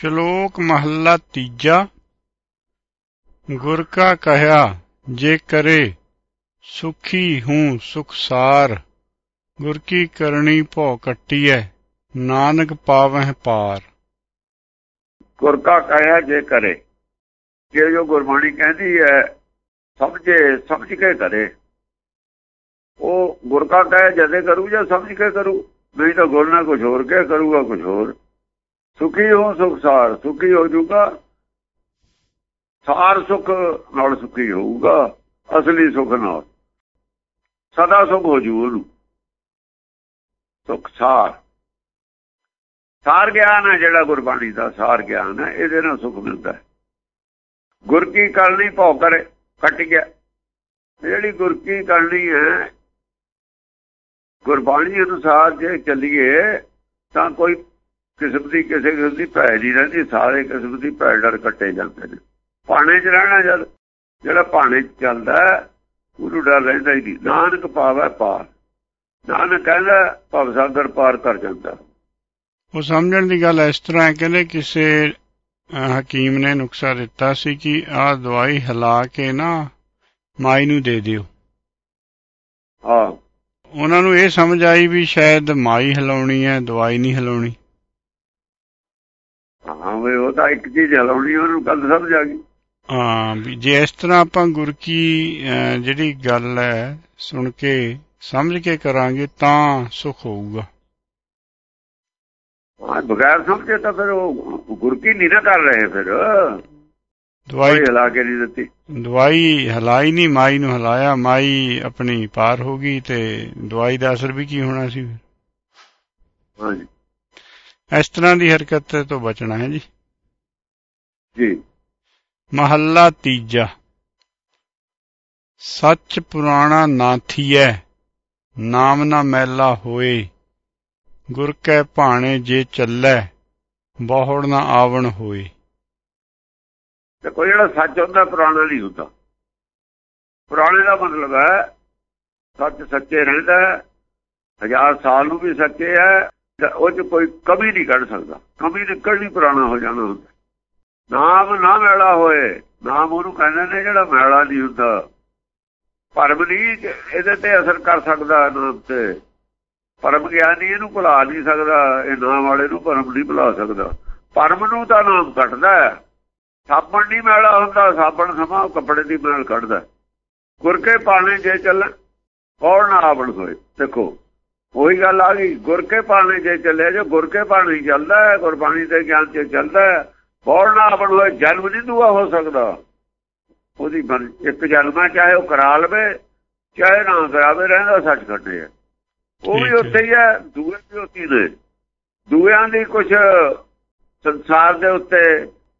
ਸ਼ਲੋਕ ਮਹੱਲਾ ਤੀਜਾ। ਗੁਰ ਕਾ ਕਹਿਆ, ਜੇ ਕਰੇ, ਸੁਖੀ ਹੂੰ ਸੁਖਸਾਰ ਗੁਰ ਕੀ ਕਰਨੀ ਭੋ ਕੱਟੀਐ, ਨਾਨਕ ਪਾਵਹਿ ਪਾਰ। ਗੁਰ ਕਾ ਕਹਿਆ, ਜੇ ਕਰੇ। ਜੇ ਜੋ ਗੁਰਬਾਣੀ ਕਹਿੰਦੀ ਹੈ ਸਮਝੇ, ਸਮਝ ਕੇ ਕਰੇ। ਉਹ ਗੁਰ ਕਾ ਕਹੇ ਜਦੇ ਕਰੂ ਜਾਂ ਸਮਝ ਕੇ ਕਰੂ? ਨਹੀਂ ਤਾਂ ਗੁਰ ਨਾਲ ਕੁਝ ਹੋਰ ਕਹਿ ਕਰੂਗਾ ਕੁਝ ਹੋਰ। ਸੁਖੀ ਹੋ ਸੁਖਸਾਰ ਸੁਖੀ ਹੋ ਜੂਗਾ। ਸਾਰ ਸੁਖ ਨਾਲ ਸੁਖੀ ਹੋਊਗਾ, ਅਸਲੀ ਸੁਖ ਨਾਲ। ਸਦਾ ਸੁਖ ਹੋ ਜੂ ਉਹਨੂੰ। ਸੁਖ ਸਾਰ ਗਿਆਨ ਹੈ ਜਿਹੜਾ ਗੁਰਬਾਣੀ ਦਾ, ਸਾਰ ਗਿਆਨ ਹੈ, ਇਹਦੇ ਨਾਲ ਸੁਖ ਮਿਲਦਾ ਹੈ। ਗੁਰ ਕੀ ਕਰਨੀ, ਭੌ ਕਰੇ, ਕੱਟ ਗਿਆ। ਜਿਹੜੀ ਗੁਰ ਕੀ ਕਰਨੀ ਹੈ, ਗੁਰਬਾਣੀ ਅਨੁਸਾਰ ਜੇ ਚੱਲੀਏ, ਤਾਂ ਕੋਈ ਕਿਸਮ ਦੀ ਕਿਸੇ ਕਿਸਮ ਦੀ ਭੈ ਨਹੀਂ ਰਹਿੰਦੀ ਸਾਰੇ ਕਿਸਮ ਦੀ ਭੈ ਡਰ ਕੱਟੇ ਜਾਂਦੇ ਨੇ ਪਾਣੇ 'ਚ ਰਹਿਣਾ ਜਦ ਜਿਹੜਾ ਪਾਣੇ 'ਚ ਚੱਲਦਾ ਉਹਨੂੰ ਡਰ ਰਹਿੰਦਾ ਹੀ ਨਹੀਂ। ਨਾਨਕ ਪਾਵੇ ਪਾਰ। ਨਾਨਕ ਕਹਿੰਦਾ ਭਵ ਸਾਗਰ ਪਾਰ ਕਰ ਜਾਂਦਾ। ਉਹ ਸਮਝਣ ਦੀ ਗੱਲ ਇਸ ਤਰ੍ਹਾਂ ਕਹਿੰਦੇ ਕਿਸੇ ਹਕੀਮ ਨੇ ਨੁਕਸਾ ਦਿੱਤਾ ਸੀ ਕਿ ਆਹ ਦਵਾਈ ਹਿਲਾ ਕੇ ਨਾ ਮਾਈ ਨੂੰ ਦੇ ਦਿਓ। ਹਾਂ। ਉਹਨਾਂ ਨੂੰ ਇਹ ਸਮਝ ਆਈ ਵੀ ਸ਼ਾਇਦ ਮਾਈ ਹਿਲਾਉਣੀ ਹੈ ਦਵਾਈ ਨਹੀਂ ਹਿਲਾਉਣੀ। ਹਾਂ ਵੀ ਉਹ ਤਾਂ ਇੱਕ ਚੀਜ਼ ਹਲਾਉਣੀ ਉਹਨੂੰ ਗੱਲ ਸਮਝ ਆ ਗਈ। ਹਾਂ ਵੀ ਜੇ ਇਸ ਤਰ੍ਹਾਂ ਆਪਾਂ ਗੁਰ ਕੀ ਜਿਹੜੀ ਗੱਲ ਹੈ ਸੁਣ ਕੇ ਸਮਝ ਕੇ ਕਰਾਂਗੇ ਤਾਂ ਸੁਖ ਹੋਊਗਾ। ਹਾਂ ਬਗੈਰ ਸਮਝੇ ਤਾਂ ਫਿਰ ਉਹ ਗੁਰ ਕੀ ਨਹੀਂ ਨਾ ਕਰ ਰਹੇ ਫਿਰ। ਦਵਾਈ ਹਿਲਾ ਕੇ ਨਹੀਂ ਦਿੱਤੀ। ਦਵਾਈ ਹਲਾਈ ਨਹੀਂ ਮਾਈ ਨੂੰ ਹਲਾਇਆ ਮਾਈ ਆਪਣੀ ਪਾਰ ਹੋ ਗਈ ਤੇ ਦਵਾਈ ਦਾ ਅਸਰ ਵੀ ਕੀ ਹੋਣਾ ਸੀ ਫਿਰ? ਹਾਂਜੀ। ਇਸ ਤਰ੍ਹਾਂ ਦੀ ਹਰਕਤ ਤੋਂ ਬਚਣਾ ਹੈ ਜੀ। ਜੀ। ਮਹੱਲਾ ਤੀਜਾ। ਸੱਚ ਪੁਰਾਣਾ ਨਾ ਥੀਐ ਨਾਮ ਨਾ ਮੈਲਾ ਹੋਏ। ਗੁਰ ਕੈ ਭਾਣੇ ਜੇ ਚੱਲੈ ਬਹੁੜ ਨਾ ਆਵਣ ਹੋਏ। ਤੇ ਕੋਈ ਜਿਹੜਾ ਸੱਚ ਹੁੰਦਾ ਪੁਰਾਣਾ ਨਹੀਂ ਹੁੰਦਾ। ਪੁਰਾਣੇ ਦਾ ਮਤਲਬ ਹੈ ਸੱਚ ਸੱਚੇ ਰਹਿੰਦਾ ਹਜ਼ਾਰ ਸਾਲ ਨੂੰ ਵੀ ਸੱਚੇ ਹੈ ਉਹ ਚ ਕੋਈ ਕਮੀ ਨਹੀਂ ਕੱਢ ਸਕਦਾ। ਕਮੀ ਨਿਕਲਣੀ ਪੁਰਾਣਾ ਹੋ ਜਾਣਾ ਹੁੰਦਾ। ਨਾਮ ਨਾ ਮੈਲਾ ਹੋਏ, ਨਾਮ ਉਹਨੂੰ ਕਹਿੰਦੇ ਨੇ ਜਿਹੜਾ ਮੈਲਾ ਨਹੀਂ ਹੁੰਦਾ। ਭਰਮ ਨਹੀਂ ਇਹਦੇ ਤੇ ਅਸਰ ਕਰ ਸਕਦਾ ਨਾਮ ਤੇ। ਪਰਮ ਗਿਆਨੀ ਇਹਨੂੰ ਭੁਲਾ ਨਹੀਂ ਸਕਦਾ, ਇਹ ਨਾਮ ਵਾਲੇ ਨੂੰ ਭਰਮ ਨਹੀਂ ਭੁਲਾ ਸਕਦਾ। ਪਰਮ ਨੂੰ ਤਾਂ ਨਾਮ ਕੱਟਦਾ ਸਾਬਣ ਨਹੀਂ ਮੈਲਾ ਹੁੰਦਾ, ਸਾਬਣ ਸਮਾਂ ਕੱਪੜੇ ਦੀ ਮੈਲ ਕੱਢਦਾ ਗੁਰ ਕੇ ਪਾਣੇ ਜੇ ਚੱਲਣ, ਕੌਣ ਨਾ ਆਵਣ ਹੋਏ, ਦੇਖੋ। ਉਹੀ ਗੱਲ ਆ ਗਈ ਗੁਰ ਕੇ ਪਾਣੇ ਜੇ ਚੱਲੇ ਜੋ ਗੁਰ ਕੇ ਪਾਣੀ ਚੱਲਦਾ ਹੈ ਗੁਰਬਾਣੀ ਦੇ ਗਿਆਨ ਤੇ ਚੱਲਦਾ ਹੈ ਨਾ ਆਵਣ ਹੋਏ ਜਨਮ ਨਹੀਂ ਦੂਆ ਹੋ ਸਕਦਾ। ਉਹਦੀ ਇੱਕ ਜਨਮਾ ਚਾਹੇ ਉਹ ਕਰਾ ਲਵੇ ਚਾਹੇ ਨਾ ਕਰਾਵੇ ਰਹਿੰਦਾ ਸੱਚ ਕੱਢੇ ਉਹ ਵੀ ਉੱਥੇ ਹੀ ਹੈ ਦੂਏ ਵੀ ਉੱਥੇ ਨੇ। ਦੂਆਂ ਦੀ ਕੁਝ ਸੰਸਾਰ ਦੇ ਉੱਤੇ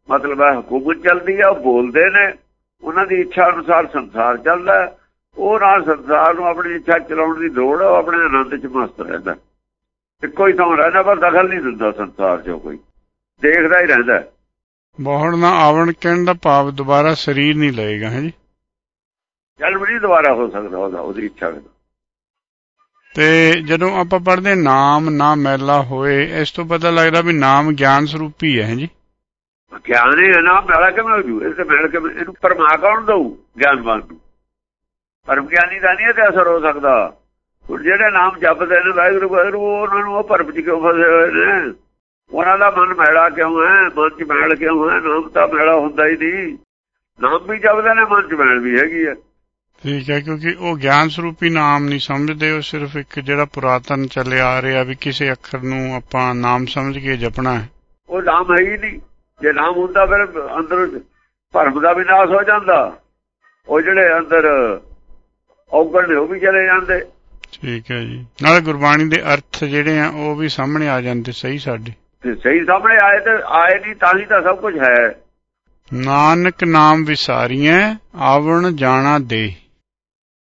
ਮਤਲਬ ਹੈ ਹਕੂਮਤ ਚੱਲਦੀ ਹੈ ਉਹ ਬੋਲਦੇ ਨੇ। ਉਹਨਾਂ ਦੀ ਇੱਛਾ ਅਨੁਸਾਰ ਸੰਸਾਰ ਚੱਲਦਾ ਉਹ ਨਾਲ ਸੰਸਾਰ ਨੂੰ ਆਪਣੀ ਇੱਛਾ ਚਲਾਉਣ ਦੀ ਲੋੜ ਉਹ ਆਪਣੇ ਆਨੰਦ 'ਚ ਮਸਤ ਰਹਿੰਦਾ। ਇੱਕੋ ਹੀ ਥਾਂ ਰਹਿੰਦਾ ਪਰ ਦਖਲ ਨਹੀਂ ਦਿੰਦਾ ਸੰਸਾਰ 'ਚ ਕੋਈ। ਦੇਖਦਾ ਹੀ ਰਹਿੰਦਾ। ਬਹੁੜ ਨਾ ਆਵਣ ਕਹਿਣ ਦਾ ਭਾਵ ਦੁਬਾਰਾ ਸਰੀਰ ਨਹੀਂ ਲਏਗਾ ਹੈ ਜੀ? ਜਨਮ ਨਹੀਂ ਦੁਬਾਰਾ ਹੋ ਸਕਦਾ ਉਹਦਾ ਉਹਦੀ ਇੱਛਾ ਵਿੱਚ ਤੇ ਜਦੋਂ ਆਪਾਂ ਪੜ੍ਹਦੇ ਨਾਮ ਨਾ ਮੈਲਾ ਹੋਏ ਇਸ ਤੋਂ ਪਤਾ ਲੱਗਦਾ ਵੀ ਨਾਮ ਗਿਆਨ ਸਰੂਪੀ ਹੈ ਜੀ? ਗਿਆਨ ਹੈ ਨਾ ਮੈਲਾ ਕਿਵੇਂ ਹੋ ਜੂ? ਇਹ ਤੇ ਮੈਲ ਕਿਵੇਂ ਇਹਨੂੰ ਪਰਮਾ ਕੌਣ ਦਊ ਗਿਆਨਵਾਨ ਨੂੰ? ਪਰਮ ਗਿਆਨੀ ਦਾ ਨਹੀਂ ਤੇ ਅਸਰ ਹੋ ਸਕਦਾ। ਹੁਣ ਜਿਹੜੇ ਨਾਮ ਜਪਦੇ ਨੇ ਵਾਹਿਗੁਰੂ ਵਾਹਿਗੁਰੂ ਉਹਨਾਂ ਨੂੰ ਉਹ ਪਰਮ ਚ ਕਿਉਂ ਫਸੇ ਹੋਏ ਨੇ? ਉਹਨਾਂ ਦਾ ਮਨ ਮੈਲਾ ਕਿਉਂ ਹੈ? ਮਨ ਚ ਮੈਲ ਕਿਉਂ ਹੈ? ਨਾਮ ਤਾਂ ਮੈਲਾ ਹੁੰਦਾ ਹੀ ਨਹੀਂ। ਨਾਮ ਵੀ ਜਪਦੇ ਨੇ ਮਨ ਚ ਮੈਲ ਵੀ ਹੈਗੀ ਹੈ। ਠੀਕ ਹੈ ਕਿਉਂਕਿ ਉਹ ਗਿਆਨ ਸਰੂਪੀ ਨਾਮ ਨਹੀਂ ਸਮਝਦੇ ਉਹ ਸਿਰਫ ਇੱਕ ਜਿਹੜਾ ਪੁਰਾਤਨ ਚੱਲਿਆ ਆ ਰਿਹਾ ਵੀ ਕਿਸੇ ਅੱਖਰ ਨੂੰ ਆਪਾਂ ਨਾਮ ਸਮਝ ਕੇ ਜਪਣਾ ਹੈ। ਉਹ ਨਾਮ ਹੈ ਹੀ ਨਹੀਂ। ਜੇ ਨਾਮ ਹੁੰਦਾ ਫਿਰ ਅੰਦਰ ਭਰਮ ਦਾ ਵਿਨਾਸ਼ ਹੋ ਜਾਂਦਾ। ਉਹ ਜਿਹੜੇ ਅੰਦਰ ਔਗਣ ਨੇ ਉਹ ਵੀ ਚਲੇ ਜਾਂਦੇ। ਠੀਕ ਹੈ ਜੀ। ਨਾਲੇ ਗੁਰਬਾਣੀ ਦੇ ਅਰਥ ਜਿਹੜੇ ਆ ਉਹ ਵੀ ਸਾਹਮਣੇ ਆ ਜਾਂਦੇ ਸਹੀ ਸਾਡੇ। ਤੇ ਸਹੀ ਸਾਹਮਣੇ ਆਏ ਤੇ ਆਏ ਨਹੀਂ ਤਾਂ ਹੀ ਤਾਂ ਸਭ ਕੁਝ ਹੈ। ਨਾਨਕ ਨਾਮ ਵਿਸਾਰੀਐ ਆਵਣ ਜਾਣਾ ਦੇ।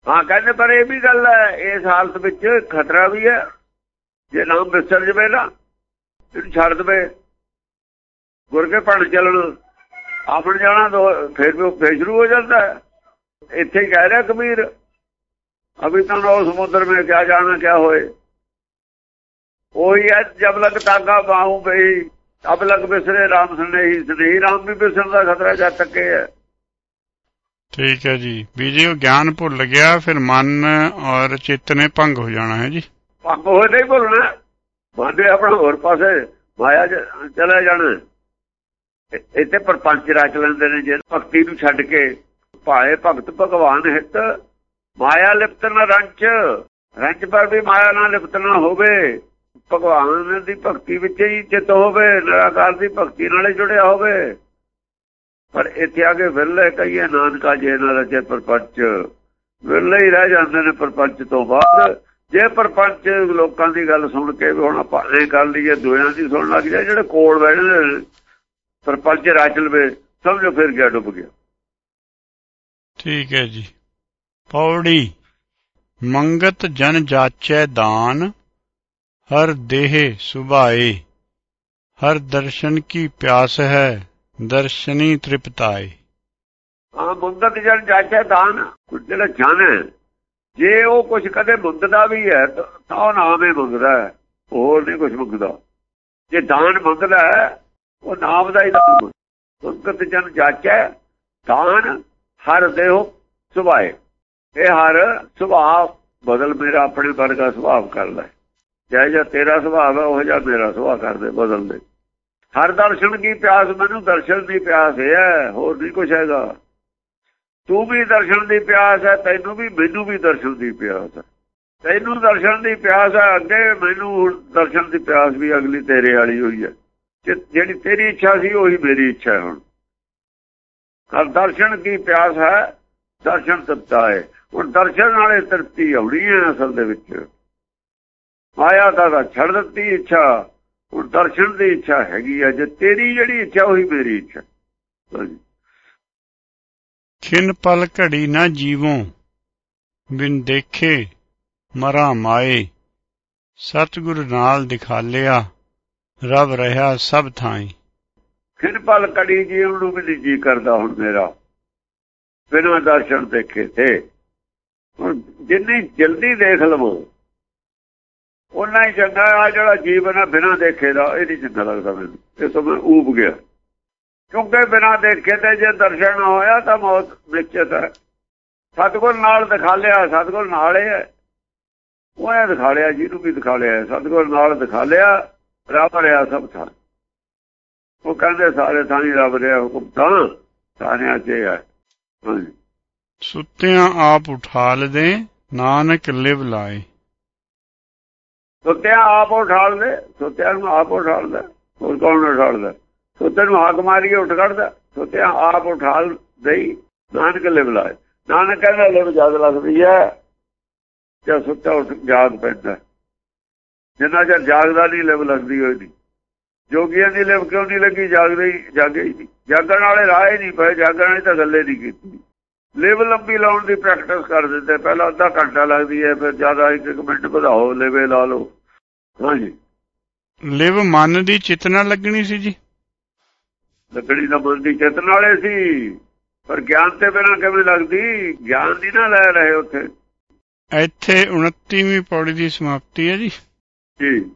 ਹਾਂ ਕਹਿੰਦੇ ਪਰ ਇਹ ਵੀ ਗੱਲ ਹੈ ਇਸ ਹਾਲਤ ਵਿੱਚ ਖਤਰਾ ਵੀ ਹੈ। ਜੇ ਨਾਮ ਵਿਸਰ ਜਵੇ ਨਾ ਇਹਨੂੰ ਛੱਡ ਦਵੇ। ਗੁਰ ਕੇ ਪੜ ਚੱਲਣ ਆਪਣ ਜਾਣਾ ਫਿਰ ਵੀ ਫੇਰ ਸ਼ੁਰੂ ਹੋ ਜਾਂਦਾ ਇੱਥੇ ਕਹਿ ਰਿਹਾ ਕਬੀਰ ਅਭੀ ਤਾਂ ਉਹ ਸਮੁੰਦਰ ਵਿੱਚ ਕਿਆ ਜਾਣਾ ਕਿਆ ਹੋਏ। ਉਹੀ ਹੈ ਜਬ ਲਗ ਤਾਗਾ ਬਾਹੂ ਬਈ ਅਬ ਲਗ ਬਿਸਰੇ ਰਾਮ ਸਨੇਹੀ ਸਨੇਹੀ ਰਾਮ ਵੀ ਬਿਸਰਨ ਦਾ ਖਤਰਾ ਜਦ ਤੱਕ ਹੈ। ਠੀਕ ਹੈ ਜੀ। ਵੀ ਜੀ ਉਹ ਗਿਆਨ ਭੁੱਲ ਗਿਆ ਫਿਰ ਮਨ ਔਰ ਚਿੱਤ ਨੇ ਭੰਗ ਹੋ ਜਾਣਾ ਹੈ ਜੀ। ਭੰਗ ਹੋਏ ਨਹੀਂ ਭੁੱਲਣਾ ਮਾਦੇ ਆਪਣਾ ਹੋਰ ਪਾਸੇ ਮਾਇਆ ਚਲੇ ਜਾਣਾ ਇੱਥੇ ਪਰਪੰਚ ਰਚ ਲੈਂਦੇ ਨੇ ਜੇ ਭਗਤੀ ਨੂੰ ਛੱਡ ਕੇ ਭਾਏ ਭਗਤ ਭਗਵਾਨ ਹਿੱਤ ਮਾਇਆ ਲਿਪਤਨ ਰੰਚ। ਰੰਚ ਪਰ ਵੀ ਮਾਇਆ ਨਾਲ ਲਿਪਤਨਾ ਹੋਵੇ। ਭਗਵਾਨ ਦੀ ਭਗਤੀ ਵਿੱਚ ਹੀ ਚਿਤ ਹੋਵੇ, ਨਿਰਾਕਾਰ ਦੀ ਭਗਤੀ ਨਾਲੇ ਜੁੜਿਆ ਹੋਵੇ। ਪਰ ਇੱਥੇ ਆ ਕੇ ਵਿਰਲੇ ਕਹੀਏ, ਨਾਨਕਾ ਜੇ ਨਾਲ ਰਚੇ ਪਰਪੰਚ। ਵਿਰਲੇ ਹੀ ਰਹਿ ਜਾਂਦੇ ਨੇ ਪਰਪੰਚ ਤੋਂ ਬਾਅਦ। ਜੇ ਪਰਪੰਚ ਲੋਕਾਂ ਦੀ ਗੱਲ ਸੁਣ ਕੇ ਵੀ ਹੁਣ ਆਪਾਂ ਇਹ ਕਰ ਲਈਏ ਦੋਆਂ ਦੀ ਸੁਣਨ ਲੱਗ ਜਾਏ, ਜਿਹੜੇ ਕੋਲ ਬੈਠੇ ਨੇ, ਪਰਪੰਚ ਰਚ ਲਵੇ, ਸਮਝੋ ਫਿਰ ਗਿਆ ਡੁੱਬ ਗਿਆ। ਠੀਕ ਹੈ ਜੀ। ਪੌੜੀ। ਮੰਗਤ ਜਨ ਜਾਚੈ ਦਾਨ, ਹਰ ਦੇਹ ਸੁਭਾਏ। ਹਰ ਦਰਸ਼ਨ ਕੀ ਪਿਆਸ ਹੈ, ਦਰਸ਼ਨੀ ਤ੍ਰਿਪਤਾਏ। ਆ ਮੰਗਤ ਜਨ ਜਾਚੈ ਦਾਨ ਜਿਹੜਾ ਜਨ ਹੈ, ਜੇ ਉਹ ਕੁਝ ਕਦੇ ਮੰਗਦਾ ਵੀ ਹੈ, ਤਾਂ ਉਹ ਨਾਮ ਹੀ ਮੰਗਦਾ ਹੈ, ਹੋਰ ਨਹੀਂ ਕੁਝ ਮੰਗਦਾ। ਜੇ ਦਾਨ ਮੰਗਦਾ ਹੈ, ਉਹ ਨਾਮ ਦਾ ਹੀ ਨਾਮ ਮੰਗਤ ਜਨ ਜਾਚੈ ਦਾਨ, ਹਰ ਦੇਹ ਸੁਭਾਏ। ਇਹ ਹਰ ਸੁਭਾਅ ਬਦਲ ਮੇਰਾ ਆਪਣੇ ਵਰਗਾ ਸੁਭਾਅ ਕਰਦਾ ਜੈ ਜੈ ਤੇਰਾ ਸੁਭਾਅ ਹੈ ਉਹ ਜਿਹਾ ਮੇਰਾ ਸੁਭਾਅ ਕਰਦੇ ਬਦਲ ਦੇ ਹਰ ਦਰਸ਼ਨ ਕੀ ਪਿਆਸ, ਮੈਨੂੰ ਦਰਸ਼ਨ ਦੀ ਪਿਆਸ ਹੈ, ਹੋਰ ਨਹੀਂ ਕੁਛ ਹੈਗਾ। ਤੂੰ ਵੀ ਦਰਸ਼ਨ ਦੀ ਪਿਆਸ ਹੈ, ਤੈਨੂੰ ਵੀ, ਮੈਨੂੰ ਵੀ ਦਰਸ਼ਨ ਦੀ ਪਿਆਸ ਹੈ। ਤੈਨੂੰ ਦਰਸ਼ਨ ਦੀ ਪਿਆਸ ਹੈ, ਅੱਗੇ ਮੈਨੂੰ ਦਰਸ਼ਨ ਦੀ ਪਿਆਸ ਵੀ ਅਗਲੀ ਤੇਰੇ ਵਾਲੀ ਹੋਈ ਹੈ। ਜਿਹੜੀ ਤੇਰੀ ਇੱਛਾ ਸੀ, ਉਹੀ ਮੇਰੀ ਇੱਛਾ ਹੈ ਹੁਣ। ਹਰ ਦਰਸ਼ਨ ਕੀ ਪਿਆਸ ਹੈ ਦਰਸ਼ਨ ਤਪਤਾ ਹੈ। ਹੁਣ ਦਰਸ਼ਨ ਨਾਲੇ ਤਰਤੀ ਆਉਣੀ ਹੈ ਅਸਲ ਦੇ ਵਿੱਚ। ਆਇਆ ਦਾ ਛੱਡ ਦਿੱਤੀ ਇੱਛਾ। ਹੁਣ ਦਰਸ਼ਨ ਦੀ ਇੱਛਾ ਹੈਗੀ ਹੈ। ਜੇ ਤੇਰੀ ਜਿਹੜੀ ਇੱਛਾ ਉਹੀ ਮੇਰੀ ਇੱਛਾ। ਖਿਨ ਪਲ ਘੜੀ ਨਾ ਜੀਵੋਂ ਬਿਨ ਦੇਖੇ ਮਰਾ ਮਾਏ। ਸਤਿਗੁਰ ਨਾਲ ਦਿਖਾਲਿਆ ਰਬ ਰਹਾ ਸਭ ਥਾਈ। ਖਿਨ ਪਲ ਘੜੀ ਜੀਵ ਨੂੰ ਵੀ ਜੀ ਕਰਦਾ ਹੁਣ ਮੇਰਾ। ਬਿਨਾਂ ਦਰਸ਼ਨ ਦੇਖੇ ਤੇ ਹੁਣ ਜਿੰਨੀ ਜਲਦੀ ਦੇਖ ਲਵੋ ਉਹਨਾਂ ਹੀ ਚੰਗਾ ਆ ਜਿਹੜਾ ਜੀਵਨ ਹੈ ਬਿਨਾਂ ਦੇਖੇ ਦਾ, ਇਹ ਨਹੀਂ ਚੰਗਾ ਲੱਗਦਾ ਮੈਨੂੰ। ਇਹ ਤੋਂ ਮੈਂ ਊਬ ਗਿਆ। ਕਿਉਂਕਿ ਬਿਨਾਂ ਦੇਖੇ ਤੇ ਜੇ ਦਰਸ਼ਨ ਹੋਇਆ ਤਾਂ ਮੌਤ ਨਿਸ਼ਚਿਤ ਹੈ। ਸਤਗੁਰ ਨਾਲ ਦਿਖਾ ਲਿਆ, ਸਤਗੁਰ ਨਾਲ ਹੈ। ਉਹਨੇ ਦਿਖਾ ਲਿਆ, ਜਿਹਨੂੰ ਵੀ ਦਿਖਾ ਲਿਆ, ਸਤਗੁਰ ਨਾਲ ਦਿਖਾ ਲਿਆ, ਰੱਬ ਰਿਹਾ ਸਭ ਥਾਂ। ਉਹ ਕਹਿੰਦੇ ਸਾਰੇ ਥਾਂ ਹੀ ਰੱਬ ਰਿਆ ਹੁਕਮ ਤਾਂ ਸਾਰਿਆਂ 'ਚ ਹੈ। ਸੁੱਤਿਆਂ ਆਪ ਉਠਾ ਲਦੇ ਨਾਨਕ ਲਿਵ ਲਾਏ। ਸੁੱਤਿਆਂ ਆਪ ਉਠਾਲਦੇ ਸੁੱਤਿਆਂ ਨੂੰ ਆਪ ਉਠਾਲਦਾ ਹੋਰ ਕੌਣ ਉਠਾਲਦਾ ਸੁੱਤੇ ਨੂੰ ਹਾਕ ਮਾਰੀਏ ਉੱਠ ਖੜਦਾ ਸੁੱਤਿਆਂ ਆਪ ਉਠਾਲ ਦੇਈ ਨਾਨਕ ਲਿਵ ਲਾਏ। ਨਾਨਕ ਕਹਿੰਦਾ ਲਿਵ ਜਦ ਲੱਗਦੀ ਹੈ ਜੇ ਸੁੱਤਾ ਉੱਠ ਜਾਗ ਪੈਂਦਾ। ਜਿੰਨਾ ਚਿਰ ਜਾਗਦਾ ਨਹੀਂ ਲਿਵ ਲੱਗਦੀ ਹੋਈ ਨਹੀਂ। ਜੋਗੀਆਂ ਦੀ ਲਿਵ ਕਿਉਂ ਨਹੀਂ ਲੱਗੀ? ਜਾਗਦੇ ਜਾਗੇ ਹੀ ਨਹੀਂ। ਜਾਗਣ ਵਾਲੇ ਰਾਹ ਹੀ ਨਹੀਂ ਪਏ ਜਾਗਣ ਵਾਲੀ ਤਾਂ ਗੱਲੇ ਨਹੀਂ ਕੀਤੀ। ਲਿਵ ਲੰਬੀ ਲਾਉਣ ਦੀ ਪ੍ਰੈਕਟਿਸ ਕਰ ਦਿੰਦੇ ਪਹਿਲਾਂ ਅੱਧਾ ਘੰਟਾ ਲੱਗਦੀ ਹੈ ਫਿਰ ਜ਼ਿਆਦਾ ਇੱਕ ਮਿੰਟ ਵਧਾਓ ਲਿਵੇ ਲਾ ਲਓ। ਹਾਂਜੀ। ਲਿਵ ਮਨ ਦੀ ਚਿਤਨਾ ਲੱਗਣੀ ਸੀ ਜੀ। ਲੱਗਣੀ ਦਾ ਮਨ ਦੀ ਚਿਤਨ ਵਾਲੇ ਸੀ। ਪਰ ਗਿਆਨ ਤੇ ਬਿਨਾਂ ਕਿਵੇਂ ਲੱਗਦੀ? ਗਿਆਨ ਦੀ ਨਾ ਲੈ ਰਹੇ ਉੱਥੇ। ਇੱਥੇ 29ਵੀਂ ਪੌੜੀ ਦੀ ਸਮਾਪਤੀ ਹੈ ਜੀ। ਜੀ।